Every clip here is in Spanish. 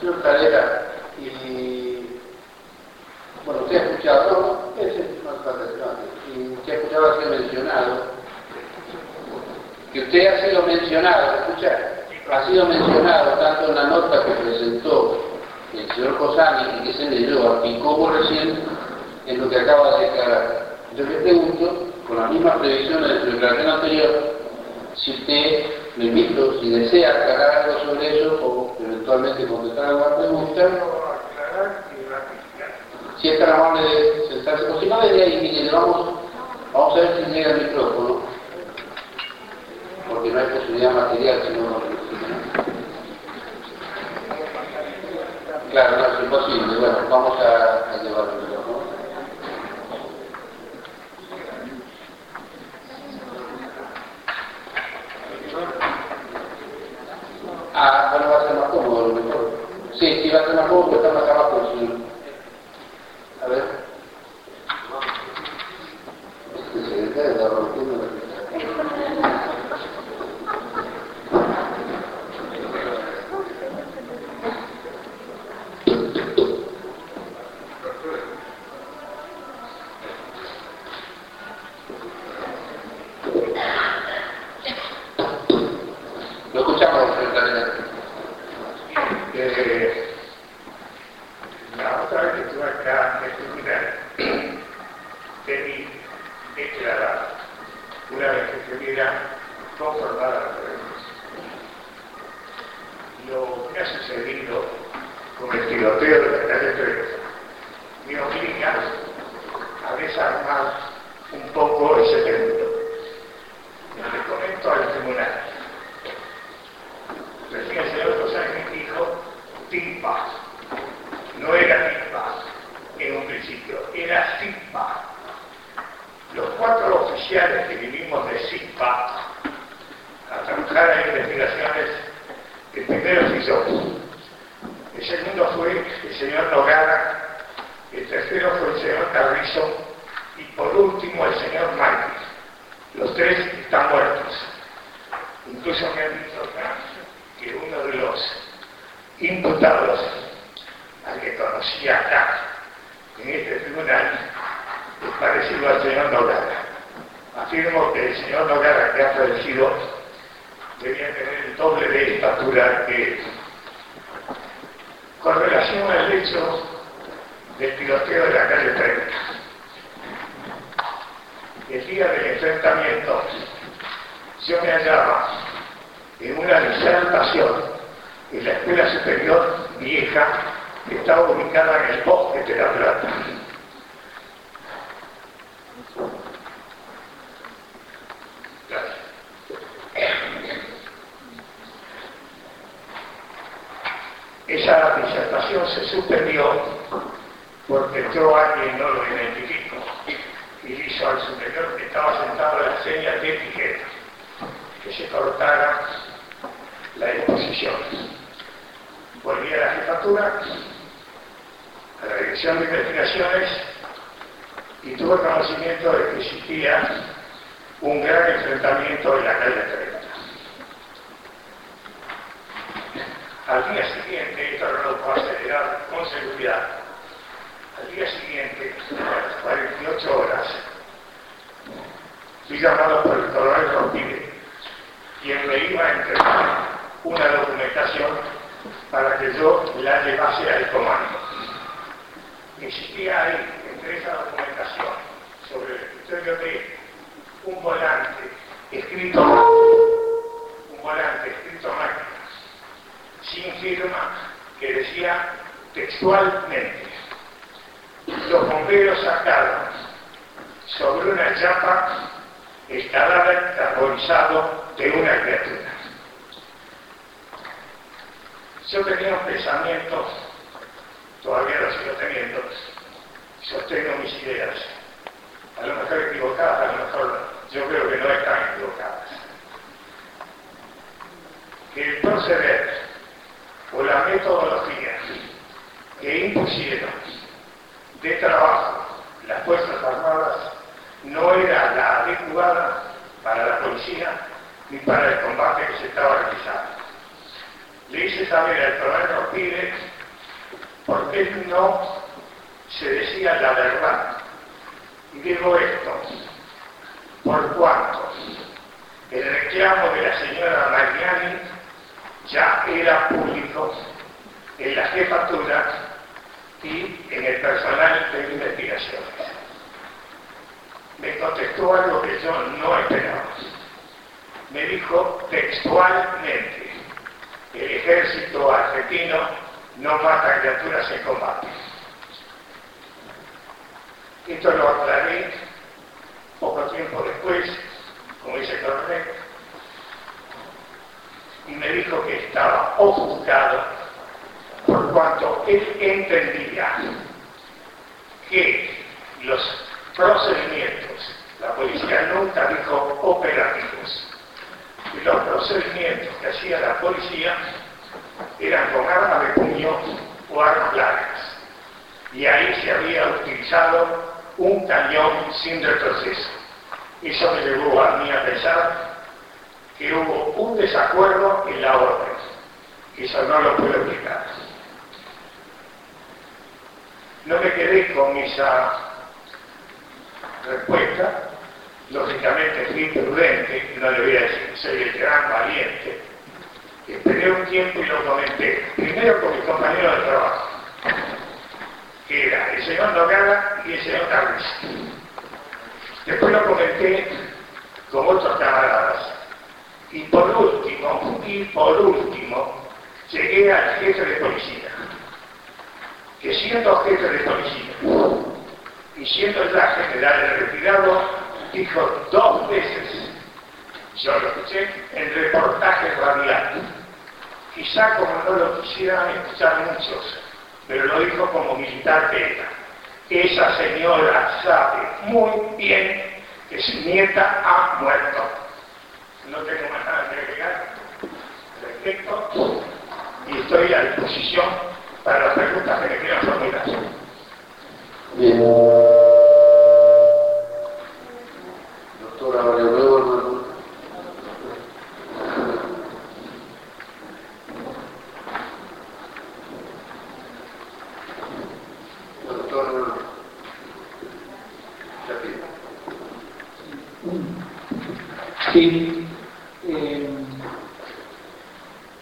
Señor Calera, y bueno, usted ha escuchado, no, ese y usted ha escuchado, ha sido mencionado, que usted ha sido mencionado, escucha, ha sido mencionado tanto en la nota que presentó el señor Cosani y que se leyó, y como recién en lo que acaba de declarar. Entonces le pregunto, con las mismas previsiones de su declaración anterior, si usted, me invito, si desea aclarar algo sobre eso o eventualmente contestar alguna pregunta. Si es tan amable de sentarse, o si no, desde ahí, mire, vamos, vamos a ver si llega el micrófono, porque no hay posibilidad material si no lo Claro, no es imposible. Bueno, vamos a, a llevarlo. ¿no? Ah, bueno, va a ser más cómodo a lo mejor. Sí, sí, va a ser más cómodo más abajo. A ver. Este Lo escuchamos, secretario. Eh, la otra vez que estuve acá en este lugar, pedí declarar, una vez que estuviera conformada la pregunta. Que ha sucedido con el tiroteo de la calle 3 me obliga a desarmar un poco ese término. Le comento al tribunal. Decía el señor José dijo TIPA. No era TIPA en un principio, era CIPA. Los cuatro oficiales que vinimos de CIPA a trabajar en investigaciones, el primero fui yo. El segundo fue el señor Nogara, el tercero fue el señor Carrizo y por último el señor Márquez. Los tres están muertos. Incluso me han dicho que uno de los imputados al que conocía acá, en este tribunal, es parecido al señor Nogara. Afirmo que el señor Nogara, que ha fallecido, debía tener el doble de estatura que él. Con relación al hecho del tiroteo de la calle 30, el día del enfrentamiento, yo me hallaba en una disertación en la escuela superior vieja que estaba ubicada en el bosque de La Plata. Esa se suspendió porque entró alguien, no lo identifico, y hizo al superior que estaba sentado en la señal de etiqueta que se cortara la exposición. Volví a la jefatura, a la dirección de investigaciones, y tuve conocimiento de que existía un gran enfrentamiento en la calle 30. Al día siguiente, esto no lo puedo con seguridad, al día siguiente, a las 48 horas, fui llamado por el coronel Rompide, quien me iba a entregar una documentación para que yo la llevase al comando. Existía ahí, entre esa documentación, sobre el escritorio de un volante escrito un volante escrito a máquinas, sin firma, que decía textualmente, los bomberos sacaron sobre una chapa el cadáver carbonizado de una criatura. Yo tenía un pensamiento, todavía lo sigo teniendo, sostengo mis ideas, a lo mejor equivocadas, a lo mejor yo creo que no están equivocadas. Que el proceder o la metodología impusieron de trabajo las Fuerzas Armadas no era la adecuada para la policía ni para el combate que se estaba realizando. le hice saber al coronel Pires por qué no se decía la verdad. Y digo esto, por cuanto el reclamo de la señora Mariani ya era público en la jefatura y en el personal de investigaciones. Me contestó algo que yo no esperaba. Me dijo textualmente, el ejército argentino no mata criaturas en combate. Esto lo aclaré poco tiempo después, como dice coronel, y me dijo que estaba ofuscado por cuanto él entendía que los procedimientos, la policía nunca dijo operativos, y los procedimientos que hacía la policía eran con armas de puño o armas largas. Y ahí se había utilizado un cañón sin retroceso. Eso me llevó a mí a pensar que hubo un desacuerdo en la orden. Eso no lo puedo explicar. No me quedé con esa respuesta. Lógicamente fui prudente, no le voy a decir, soy el gran valiente. Esperé un tiempo y lo comenté. Primero con mi compañero de trabajo, que era el señor Nogada y el señor Carlos. Después lo comenté con otros camaradas. Y por último, y por último, llegué al jefe de policía que siendo jefe de policía y siendo ya general de retirado, dijo dos veces, yo lo escuché, en reportaje radial. Quizá como no lo quisieran escuchar muchos, pero lo dijo como militar ETA. Esa señora sabe muy bien que su nieta ha muerto. No tengo más nada que agregar respecto y estoy a disposición para las preguntas que me quieran formular. Bien. Doctora María Nuevo, Doctor Sí. Eh,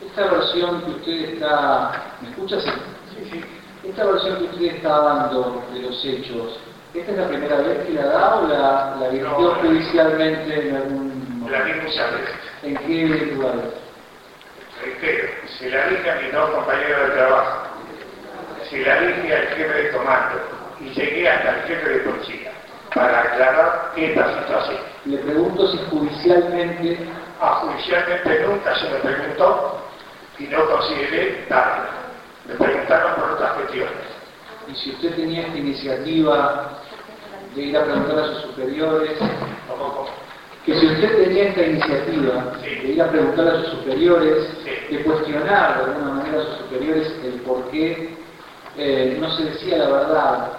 esta versión que usted está ¿Me escucha? Sí, Esta versión que usted está dando de los hechos, ¿esta es la primera vez que la da o la, la dirigió judicialmente en algún momento? La muchas veces. ¿En qué lugar? Reitero, se la dije a mis dos compañeros de trabajo, se la dije al jefe de comando y llegué hasta el jefe de policía para aclarar esta situación. Le pregunto si judicialmente... Ah, judicialmente nunca se me preguntó y no consideré darla. Me preguntaron por otras cuestiones. Y si usted tenía esta iniciativa de ir a preguntar a sus superiores, que si usted tenía esta iniciativa de ir a preguntar a sus superiores, de cuestionar de alguna manera a sus superiores el por qué eh, no se decía la verdad,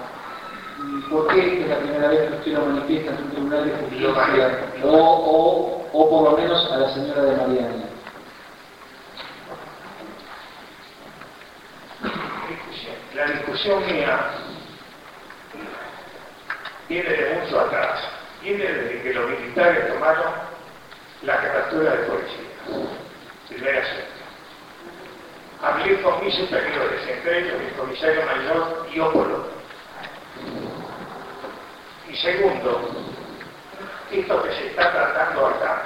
por qué es la primera vez que usted lo manifiesta en un tribunal de justicia, o, o, o por lo menos a la señora de Mariana. Discusión mía viene de mucho atrás, viene desde que los militares tomaron la captura de policía, primera suerte. Hablé con mis superiores, entre ellos el comisario mayor Diópolo. Y segundo, esto que se está tratando acá,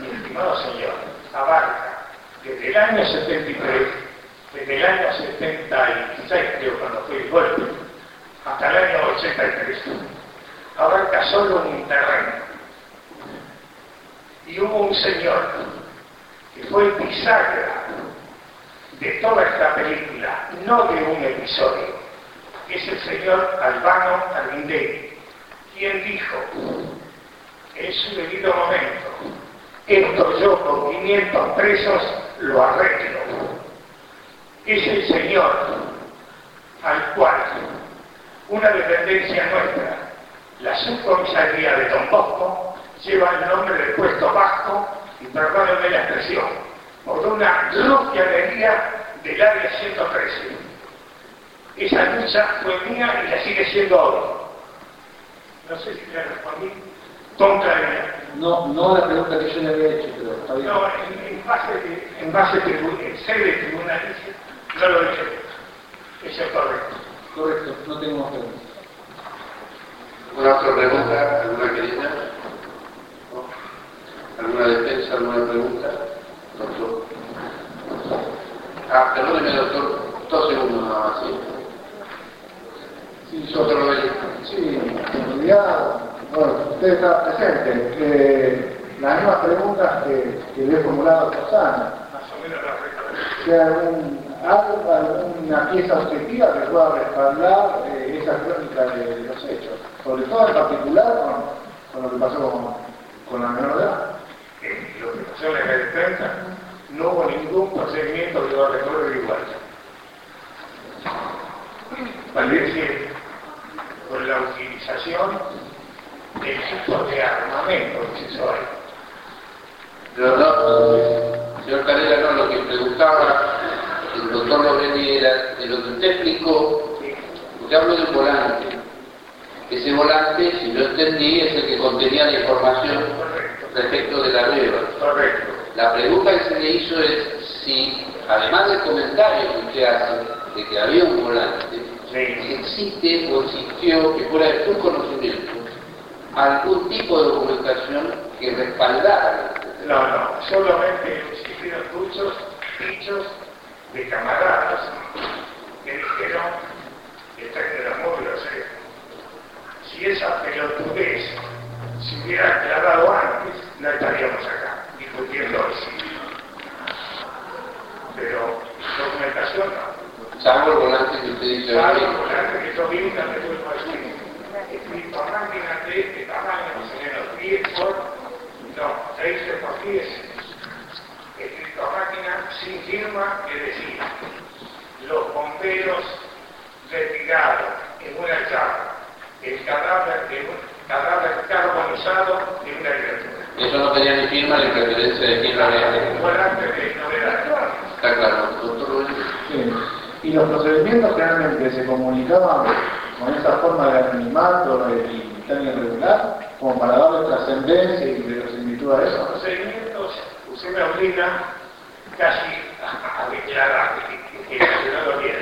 mi estimado señor, abarca desde el año 73 desde el año 76, creo, cuando fue el golpe, hasta el año 83, abarca solo un terreno. Y hubo un señor que fue bisagra de toda esta película, no de un episodio, es el señor Albano Armindegui, quien dijo, en su debido momento, esto yo con 500 presos lo arreglo es el Señor al cual una dependencia nuestra, la subcomisaría de Don Bosco, lleva el nombre del puesto vasco, y perdónenme la expresión, por una rociadería del área 113. Esa lucha fue mía y la sigue siendo ahora. No sé si le respondí contra ella. No, no la pregunta que yo le había hecho, pero está bien. No, en, en base, de, en base de, en sede tribunalicia, no lo he hecho. Eso es correcto. Correcto, no tengo más preguntas. ¿Una otra pregunta? ¿Alguna querida? ¿Alguna defensa? ¿Alguna pregunta? Doctor. Ah, perdóneme, doctor. Dos segundos nada más, ¿sí? Sí, yo lo Sí, en realidad, bueno, usted está presente. Eh, las mismas preguntas que, que le he formulado a Rosana. Más o menos la algún, algo, alguna pieza objetiva que pueda respaldar eh, esa crónica de, los hechos. Sobre todo en particular con, con lo que pasó con, con la menor edad. Eh, lo que pasó en la 30, no hubo ningún procedimiento que lo recorrer igual. Decir, con la utilización de equipos de armamento accesorio. Pero no, señor Carrera, no, lo que preguntaba doctor era de lo que usted explicó, porque hablo de un volante. Ese volante, si lo entendí, es el que contenía la información respecto de la rueda. Correcto. La pregunta que se le hizo es si, además del comentario que usted hace de que había un volante, Sí. existe o existió, que fuera de su conocimiento, algún tipo de documentación que respaldara. No, no, solamente existieron muchos dichos de camaradas que dijeron, esta era muy grosero, si esa pelotudez se hubiera aclarado antes, no estaríamos acá discutiendo eso. Pero documentación no. Salvo el volante que usted dice Claro, hoy. volante que yo vi una vez escrito. A máquina de este tamaño, menos 10 por, no, 6 por 10. Escrito a máquina sin firma, que decía, los bomberos en una chapa el cadáver de un cadáver carbonizado de una criatura. Eso no tenía ni firma ni referencia de quién lo había hecho. volante de novedad. Está claro, doctor. Sí. Y los procedimientos generalmente se comunicaban con esa forma de anonimato y tan irregular, como para darle trascendencia y verosimilitud a Los eso. procedimientos, usted me obliga casi a, declarar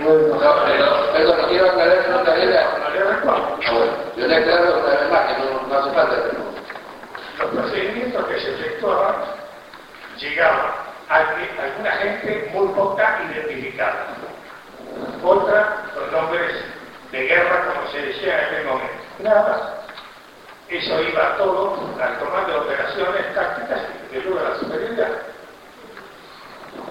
no perdón, quiero aclarar, Carrera. No yo le aclaro una vez más que no, no hace falta. Los procedimientos que se efectuaban llegaban a alguna gente muy poca identificada, otra con nombres de guerra, como se decía en aquel momento. Nada. Eso iba todo al comando de operaciones tácticas de luego de la superioridad.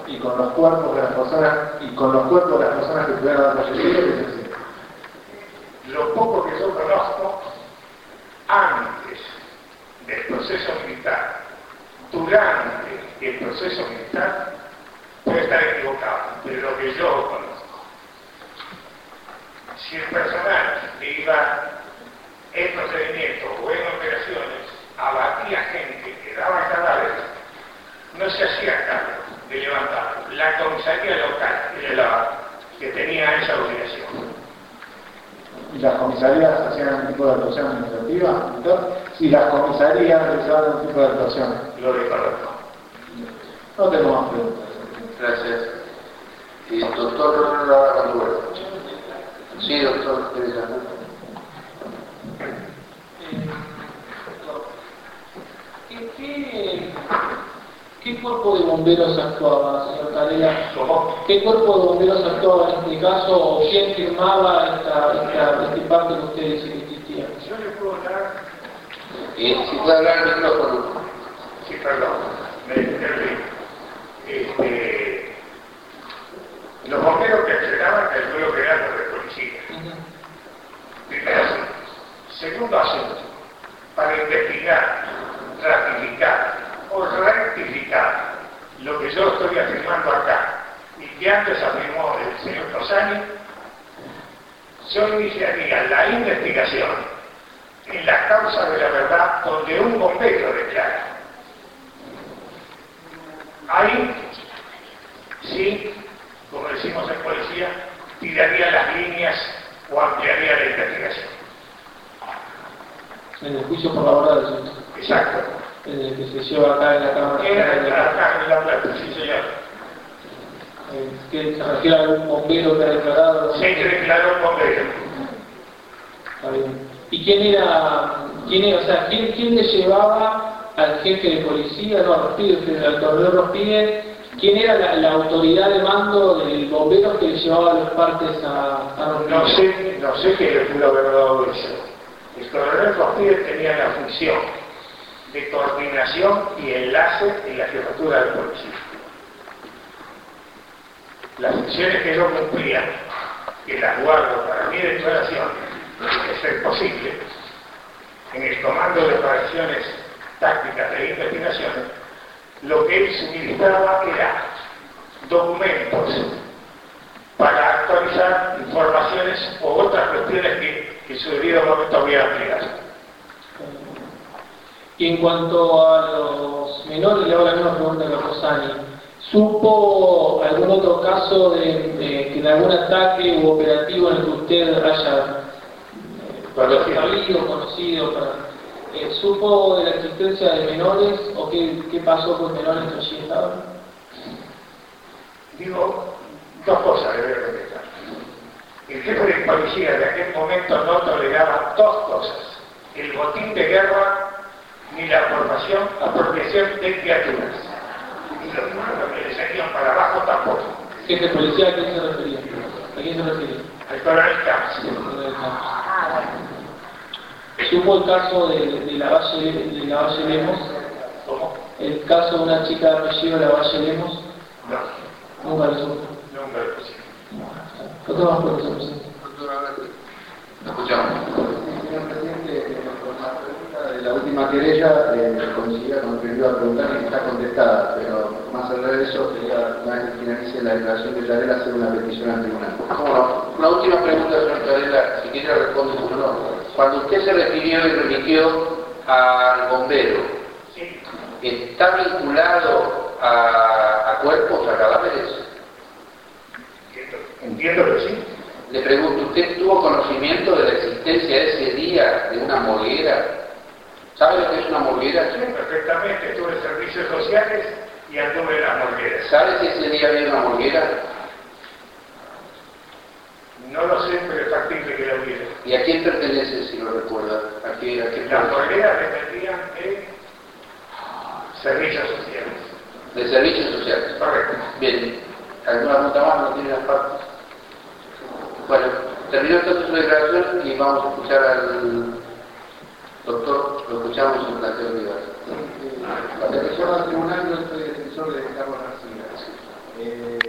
y con los cuerpos de las personas y con los cuerpos de las personas que pudieran dar fallecido, que se hacía. Lo poco que yo conozco, antes del proceso militar, durante el proceso militar, puede estar equivocado, pero lo que yo conozco. Si el personal que iba en procedimiento o en operaciones abatía gente que daba cadáveres, no se hacía cargo de levantarlo. La comisaría local era la que tenía esa obligación. y las comisarías hacían algún tipo de actuación administrativa, si las comisarías realizaban algún tipo de actuación. Lo reconozco. No tengo más preguntas. Gracias. Y doctor Randuero. Sí, doctor. Qué cuerpo de bomberos actuaba, señor? ¿Cómo? ¿Qué cuerpo de bomberos actuaba en este caso o quién firmaba esta, esta, este parte que usted dice que existía? Yo le puedo dar, Y si puede hablar el micrófono. sí, perdón, me perdí. Este, los bomberos que accionaban el nuevo que eran los de policía. Primer asunto. Segundo asunto, para investigar, ratificar o rectificar lo que yo estoy afirmando acá y que antes afirmó el señor Tosani, yo iniciaría la investigación en la causa de la verdad donde un bombero declara. Ahí sí, como decimos en policía, tiraría las líneas o ampliaría la investigación. En el juicio por la hora Exacto. El que se lleva acá en la Cámara. En la, en la Plata, sí señor. Eh, ¿Que se refiere a algún bombero que ha declarado? Sí, que declaró un bombero. Está bien. ¿Y quién era, quién era, o sea, quién, quién le llevaba al jefe de policía, no, Rospide, al coronel Rospide, quién era la, autoridad de mando del bombero que le llevaba a los partes a, a No sé, no sé qué le pudo haber dado eso. El coronel Rospide tenía la función de coordinación y enlace en la jefatura de policía. Las funciones que yo cumplía, que las guardo para mi declaración, de ser posible, en el comando de operaciones tácticas de investigación, lo que él suministraba era documentos para actualizar informaciones o otras cuestiones que, que su debido momento había aplicado. Y en cuanto a los menores, le hago la misma pregunta que a Rosani. ¿Supo algún otro caso de, que en algún ataque u operativo en el que usted haya eh, sabido, conocido, eh, ¿supo de la existencia de menores o qué, qué pasó con menores que allí estaban? Digo, dos cosas le voy a contestar. El jefe de policía de aquel momento no toleraba dos cosas. El botín de guerra ni la formación, apropiación de criaturas. Y los números que le seguían para abajo tampoco. ¿Qué de policía a quién se refería? ¿A quién se refería? Al coronel Camps. Ah, ¿Supo el caso de, de, la Valle, de la Valle Lemos? ¿Cómo? ¿El caso de una chica de apellido de la Valle Lemos? No. Nunca lo supo. Nunca lo supo. ¿Otro más profesor presidente? Escuchamos. Señor presidente, con la pregunta de la última querella, eh, coincidía con lo que iba a preguntar y está contestada, pero más allá de eso, quería, una vez que finalice la declaración de Yarela, hacer una petición al tribunal. ¿Cómo no? Una última pregunta, señor Yarela, si quiere responder o no. Cuando usted se refirió y remitió al bombero, sí. ¿está vinculado a, a cuerpos, a cadáveres? Entiendo que sí. Le pregunto, ¿usted tuvo conocimiento de la existencia ese día de una morguera? ¿Sabe lo que es una morguera? Sí, perfectamente. Tuve servicios sociales y anduve en las morgueras. ¿Sabe si ese día había una morguera? No lo sé, pero es factible que la hubiera. ¿Y a quién pertenece, si lo recuerda? ¿A qué, a qué Las morgueras dependían de servicios sociales. De servicios sociales. Correcto. Bien. ¿Alguna nota más? ¿No tiene las partes? Bueno, terminó entonces su declaración y vamos a escuchar al doctor, lo escuchamos en. La defensor del tribunal, yo soy defensor de Carlos García. Eh,